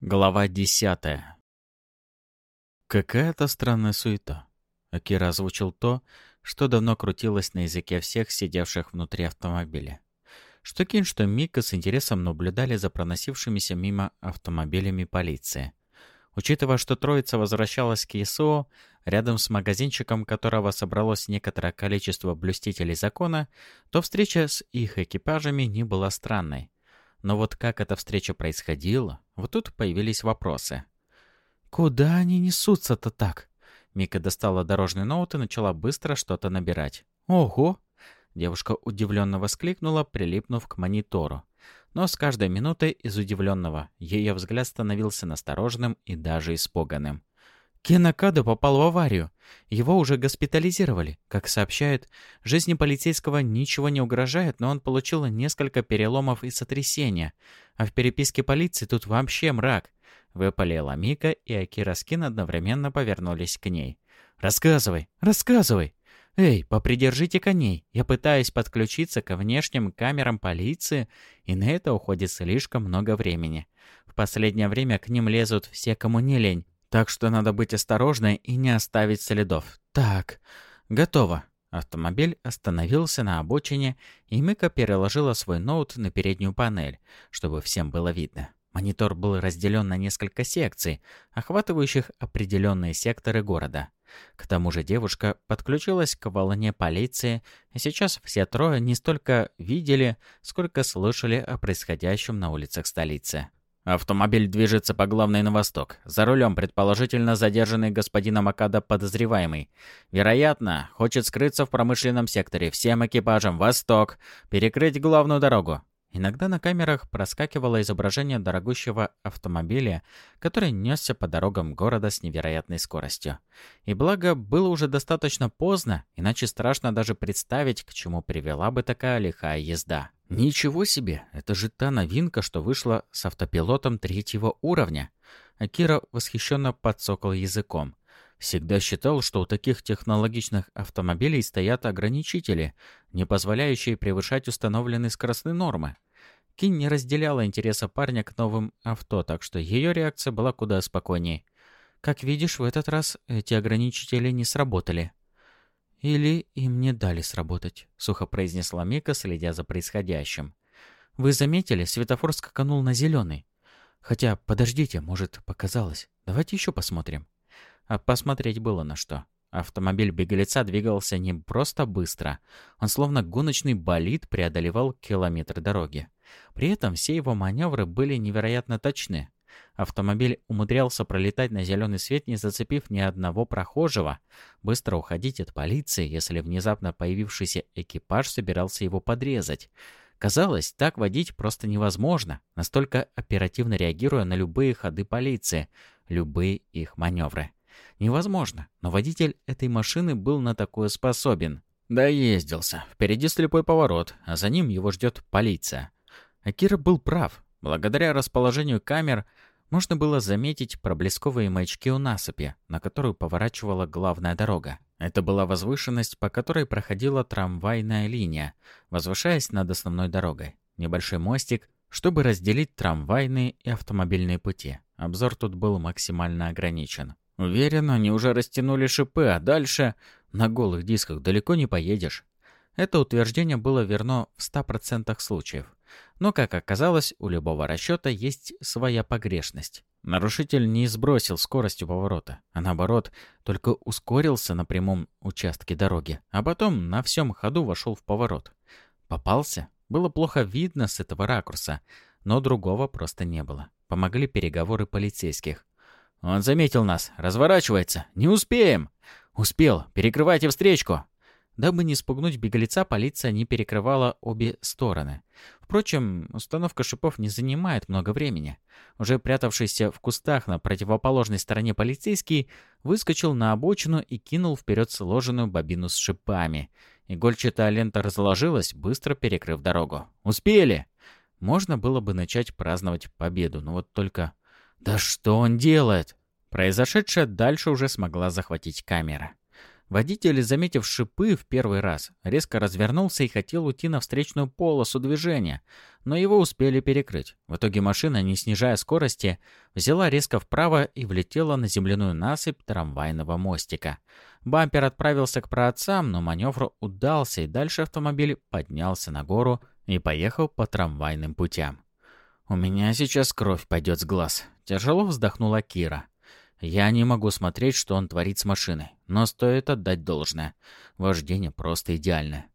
Глава десятая. Какая-то странная суета. Акира озвучил то, что давно крутилось на языке всех сидевших внутри автомобиля. Что Кин, что Мика с интересом наблюдали за проносившимися мимо автомобилями полиции. Учитывая, что троица возвращалась к ЕСО, рядом с магазинчиком которого собралось некоторое количество блюстителей закона, то встреча с их экипажами не была странной. Но вот как эта встреча происходила, вот тут появились вопросы. «Куда они несутся-то так?» Мика достала дорожный ноут и начала быстро что-то набирать. «Ого!» Девушка удивленно воскликнула, прилипнув к монитору. Но с каждой минутой из удивленного ее взгляд становился настороженным и даже испуганным. Кенакада попал в аварию. Его уже госпитализировали. Как сообщают, жизни полицейского ничего не угрожает, но он получил несколько переломов и сотрясения. А в переписке полиции тут вообще мрак. Выпалила Мика, и Акира Скин одновременно повернулись к ней. «Рассказывай, рассказывай!» «Эй, попридержите коней. Я пытаюсь подключиться ко внешним камерам полиции, и на это уходит слишком много времени. В последнее время к ним лезут все, кому не лень. Так что надо быть осторожной и не оставить следов. Так, готово. Автомобиль остановился на обочине, и Мика переложила свой ноут на переднюю панель, чтобы всем было видно. Монитор был разделен на несколько секций, охватывающих определенные секторы города. К тому же девушка подключилась к волне полиции, и сейчас все трое не столько видели, сколько слышали о происходящем на улицах столицы. Автомобиль движется по главной на восток. За рулем, предположительно, задержанный господином Акада подозреваемый. Вероятно, хочет скрыться в промышленном секторе. Всем экипажам восток. Перекрыть главную дорогу. Иногда на камерах проскакивало изображение дорогущего автомобиля, который несся по дорогам города с невероятной скоростью. И благо, было уже достаточно поздно, иначе страшно даже представить, к чему привела бы такая лихая езда. Ничего себе, это же та новинка, что вышла с автопилотом третьего уровня. Акира восхищенно подсокал языком. Всегда считал, что у таких технологичных автомобилей стоят ограничители, не позволяющие превышать установленные скоростные нормы. Кин не разделяла интереса парня к новым авто, так что ее реакция была куда спокойнее. Как видишь, в этот раз эти ограничители не сработали. «Или им не дали сработать», — сухо произнесла Мика, следя за происходящим. «Вы заметили, светофор скаканул на зеленый. Хотя, подождите, может, показалось. Давайте еще посмотрим». А посмотреть было на что. Автомобиль беглеца двигался не просто быстро, он словно гоночный болид преодолевал километры дороги. При этом все его маневры были невероятно точны. Автомобиль умудрялся пролетать на зеленый свет, не зацепив ни одного прохожего, быстро уходить от полиции, если внезапно появившийся экипаж собирался его подрезать. Казалось, так водить просто невозможно, настолько оперативно реагируя на любые ходы полиции, любые их маневры. Невозможно, но водитель этой машины был на такое способен. Доездился. Впереди слепой поворот, а за ним его ждет полиция. Акира был прав. Благодаря расположению камер можно было заметить проблесковые маячки у насыпи, на которую поворачивала главная дорога. Это была возвышенность, по которой проходила трамвайная линия, возвышаясь над основной дорогой. Небольшой мостик, чтобы разделить трамвайные и автомобильные пути. Обзор тут был максимально ограничен. Уверен, они уже растянули шипы, а дальше на голых дисках далеко не поедешь. Это утверждение было верно в 100% случаев. Но, как оказалось, у любого расчета есть своя погрешность. Нарушитель не сбросил скорость у поворота, а наоборот, только ускорился на прямом участке дороги, а потом на всем ходу вошел в поворот. Попался? Было плохо видно с этого ракурса, но другого просто не было. Помогли переговоры полицейских. «Он заметил нас. Разворачивается. Не успеем!» «Успел. Перекрывайте встречку!» Дабы не спугнуть беглеца, полиция не перекрывала обе стороны. Впрочем, установка шипов не занимает много времени. Уже прятавшийся в кустах на противоположной стороне полицейский выскочил на обочину и кинул вперед сложенную бобину с шипами. Игольчатая лента разложилась, быстро перекрыв дорогу. «Успели!» Можно было бы начать праздновать победу, но вот только «Да что он делает?» Произошедшее дальше уже смогла захватить камера. Водитель, заметив шипы в первый раз, резко развернулся и хотел уйти на встречную полосу движения, но его успели перекрыть. В итоге машина, не снижая скорости, взяла резко вправо и влетела на земляную насыпь трамвайного мостика. Бампер отправился к праотцам, но маневр удался, и дальше автомобиль поднялся на гору и поехал по трамвайным путям. «У меня сейчас кровь пойдет с глаз», — тяжело вздохнула Кира. Я не могу смотреть, что он творит с машиной, но стоит отдать должное. Вождение просто идеальное.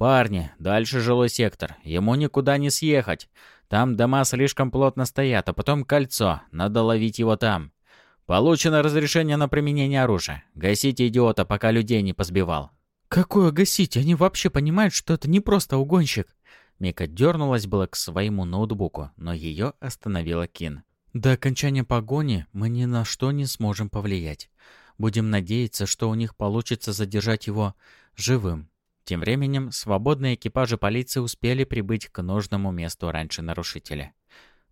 «Парни, дальше жилой сектор. Ему никуда не съехать. Там дома слишком плотно стоят, а потом кольцо. Надо ловить его там. Получено разрешение на применение оружия. Гасите идиота, пока людей не позбивал». «Какое гасить? Они вообще понимают, что это не просто угонщик?» Мика дернулась было к своему ноутбуку, но ее остановила Кин. До окончания погони мы ни на что не сможем повлиять. Будем надеяться, что у них получится задержать его живым. Тем временем свободные экипажи полиции успели прибыть к нужному месту раньше нарушителя.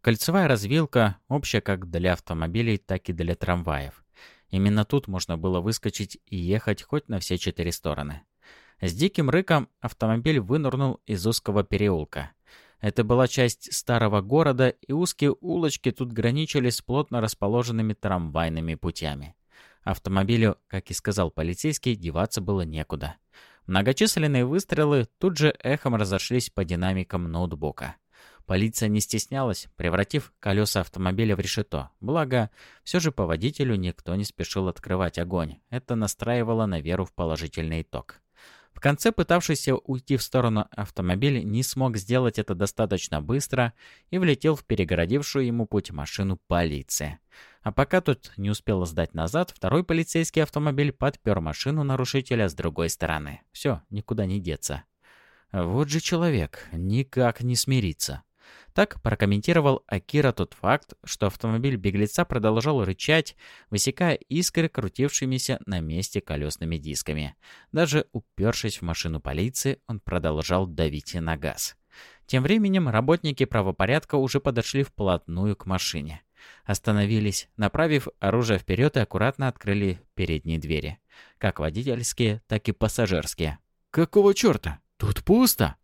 Кольцевая развилка, общая как для автомобилей, так и для трамваев. Именно тут можно было выскочить и ехать хоть на все четыре стороны. С диким рыком автомобиль вынырнул из узкого переулка. Это была часть старого города, и узкие улочки тут граничили с плотно расположенными трамвайными путями. Автомобилю, как и сказал полицейский, деваться было некуда. Многочисленные выстрелы тут же эхом разошлись по динамикам ноутбука. Полиция не стеснялась, превратив колеса автомобиля в решето. Благо, все же по водителю никто не спешил открывать огонь. Это настраивало на веру в положительный итог. В конце пытавшийся уйти в сторону автомобиль не смог сделать это достаточно быстро и влетел в перегородившую ему путь машину полиции. А пока тот не успел сдать назад, второй полицейский автомобиль подпер машину нарушителя с другой стороны. Все, никуда не деться. Вот же человек, никак не смирится. Так прокомментировал Акира тот факт, что автомобиль беглеца продолжал рычать, высекая искры крутившимися на месте колесными дисками. Даже упершись в машину полиции, он продолжал давить на газ. Тем временем работники правопорядка уже подошли вплотную к машине. Остановились, направив оружие вперед и аккуратно открыли передние двери. Как водительские, так и пассажирские. «Какого черта? Тут пусто!»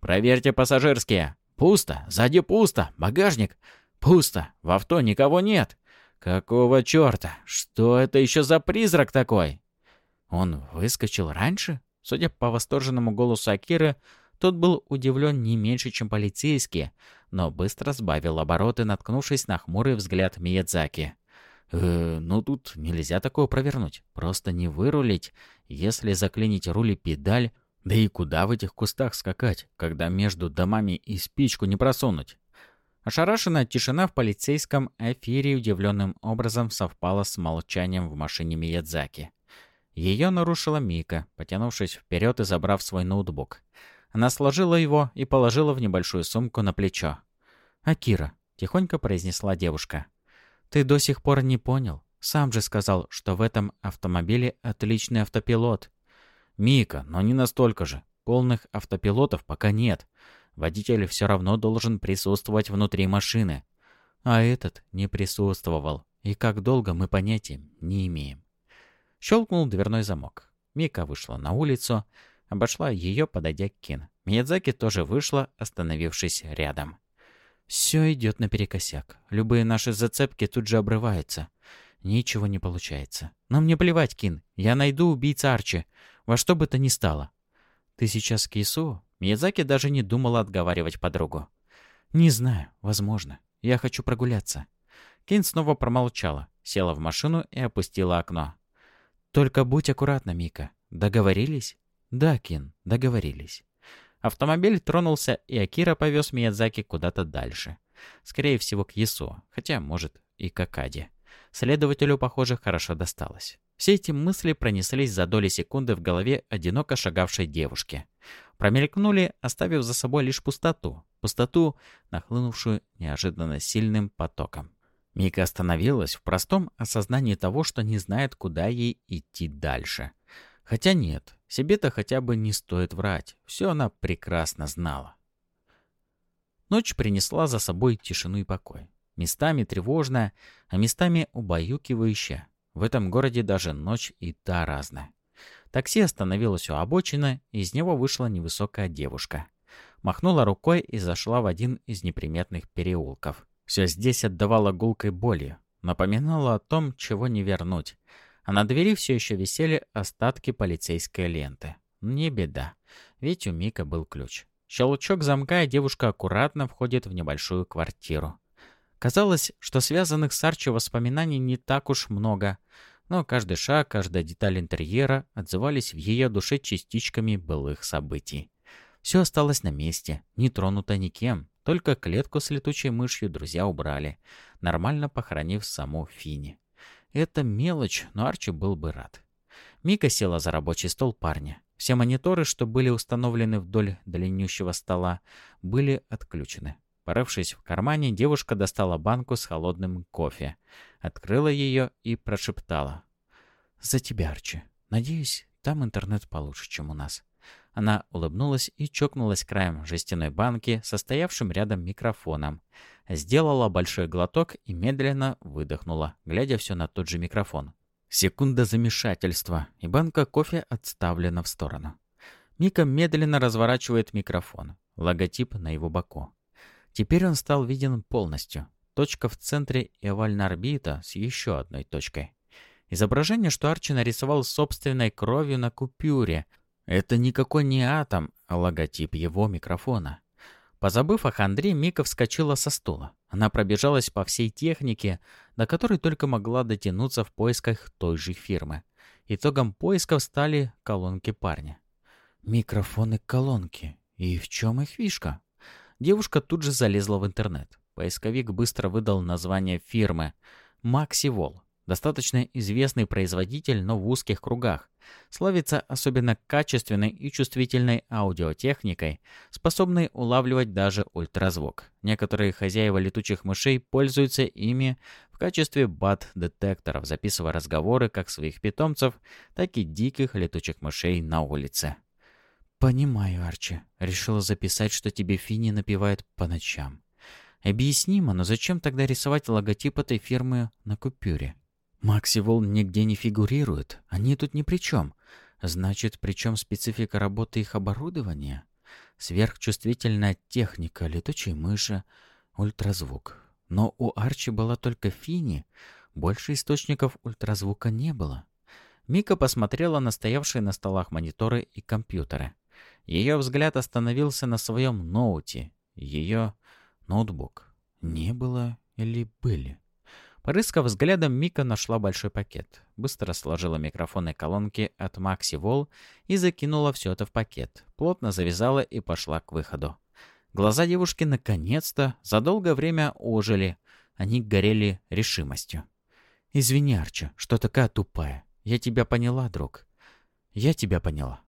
«Проверьте пассажирские!» Пусто, сзади пусто, багажник пусто, в авто никого нет. Какого черта? Что это еще за призрак такой? Он выскочил раньше? Судя по восторженному голосу Акиры, тот был удивлен не меньше, чем полицейские, но быстро сбавил обороты, наткнувшись на хмурый взгляд Миядзаки. «Э, ну тут нельзя такое провернуть. Просто не вырулить. Если заклинить руль и педаль, да и куда в этих кустах скакать, когда между домами и спичку не просунуть? Ошарашенная тишина в полицейском эфире удивленным образом совпала с молчанием в машине Миядзаки. Ее нарушила Мика, потянувшись вперед и забрав свой ноутбук. Она сложила его и положила в небольшую сумку на плечо. «Акира», — тихонько произнесла девушка, — «ты до сих пор не понял. Сам же сказал, что в этом автомобиле отличный автопилот. «Мика, но не настолько же. Полных автопилотов пока нет. Водитель все равно должен присутствовать внутри машины. А этот не присутствовал. И как долго мы понятия не имеем». Щелкнул дверной замок. Мика вышла на улицу, обошла ее, подойдя к Кин. Миядзаки тоже вышла, остановившись рядом. «Все идет наперекосяк. Любые наши зацепки тут же обрываются. Ничего не получается. Нам не плевать, Кин. Я найду убийца Арчи. Во что бы то ни стало. Ты сейчас Кису? Миядзаки даже не думала отговаривать подругу. Не знаю, возможно. Я хочу прогуляться. Кин снова промолчала, села в машину и опустила окно. Только будь аккуратна, Мика. Договорились? Да, Кин, договорились. Автомобиль тронулся, и Акира повез Миядзаки куда-то дальше. Скорее всего, к Ясу, хотя, может, и к Акаде. Следователю, похоже, хорошо досталось. Все эти мысли пронеслись за доли секунды в голове одиноко шагавшей девушки. Промелькнули, оставив за собой лишь пустоту. Пустоту, нахлынувшую неожиданно сильным потоком. Мика остановилась в простом осознании того, что не знает, куда ей идти дальше. Хотя нет, себе-то хотя бы не стоит врать. Все она прекрасно знала. Ночь принесла за собой тишину и покой. Местами тревожная, а местами убаюкивающая. В этом городе даже ночь и та разная. Такси остановилось у обочины, и из него вышла невысокая девушка. Махнула рукой и зашла в один из неприметных переулков. Все здесь отдавало гулкой болью, напоминало о том, чего не вернуть. А на двери все еще висели остатки полицейской ленты. Не беда, ведь у Мика был ключ. Щелчок замка, и девушка аккуратно входит в небольшую квартиру. Казалось, что связанных с Арчи воспоминаний не так уж много, но каждый шаг, каждая деталь интерьера отзывались в ее душе частичками былых событий. Все осталось на месте, не тронуто никем, только клетку с летучей мышью друзья убрали, нормально похоронив саму Фини. Это мелочь, но Арчи был бы рад. Мика села за рабочий стол парня. Все мониторы, что были установлены вдоль длиннющего стола, были отключены. Порывшись в кармане, девушка достала банку с холодным кофе, открыла ее и прошептала. «За тебя, Арчи. Надеюсь, там интернет получше, чем у нас». Она улыбнулась и чокнулась краем жестяной банки, состоявшим рядом микрофоном. Сделала большой глоток и медленно выдохнула, глядя все на тот же микрофон. Секунда замешательства, и банка кофе отставлена в сторону. Мика медленно разворачивает микрофон, логотип на его боку. Теперь он стал виден полностью. Точка в центре и овальная орбита с еще одной точкой. Изображение, что Арчи нарисовал собственной кровью на купюре, это никакой не атом, а логотип его микрофона. Позабыв о хандре, Мика вскочила со стула. Она пробежалась по всей технике, до которой только могла дотянуться в поисках той же фирмы. Итогом поисков стали колонки парня. Микрофоны-колонки. И в чем их фишка? Девушка тут же залезла в интернет. Поисковик быстро выдал название фирмы. Максивол. Достаточно известный производитель, но в узких кругах. Славится особенно качественной и чувствительной аудиотехникой, способной улавливать даже ультразвук. Некоторые хозяева летучих мышей пользуются ими в качестве бат-детекторов, записывая разговоры как своих питомцев, так и диких летучих мышей на улице. «Понимаю, Арчи. Решила записать, что тебе Финни напевает по ночам. Объяснимо, но зачем тогда рисовать логотип этой фирмы на купюре?» Максивол нигде не фигурирует, они тут ни при чем. Значит, при чем специфика работы их оборудования? Сверхчувствительная техника, летучие мыши, ультразвук. Но у Арчи была только Фини, больше источников ультразвука не было. Мика посмотрела на стоявшие на столах мониторы и компьютеры. Ее взгляд остановился на своем ноуте. Ее ноутбук. Не было или были? Порыскав взглядом, Мика нашла большой пакет. Быстро сложила микрофон и колонки от Макси Вол и закинула все это в пакет. Плотно завязала и пошла к выходу. Глаза девушки наконец-то за долгое время ожили. Они горели решимостью. «Извини, Арчи, что такая тупая. Я тебя поняла, друг. Я тебя поняла».